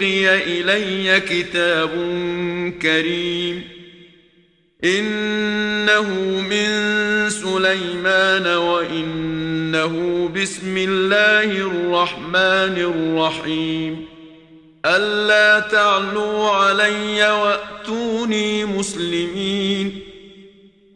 القي إلي كتاب كريم. إنه من سليمان وإنه بسم الله الرحمن الرحيم. ألا تعلوا علي وأتوني مسلمين.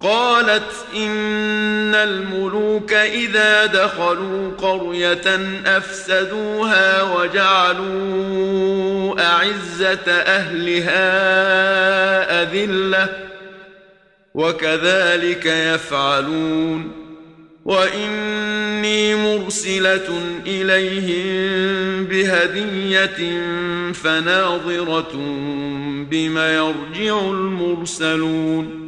قالت إن الملوك إذا دخلوا قرية أفسدوها وجعلوا أعزة أهلها أذلة وكذلك يفعلون وإني مرسلة إليهم بهدية فناظرة بما يرجع المرسلون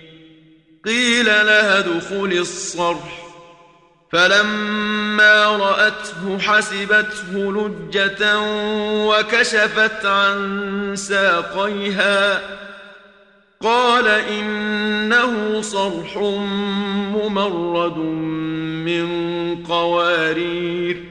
قيل لها دخل الصرح. فلما رأته حسبته لجة وكشفت عن ساقيها. قال إنه صرح ممرد من قوارير.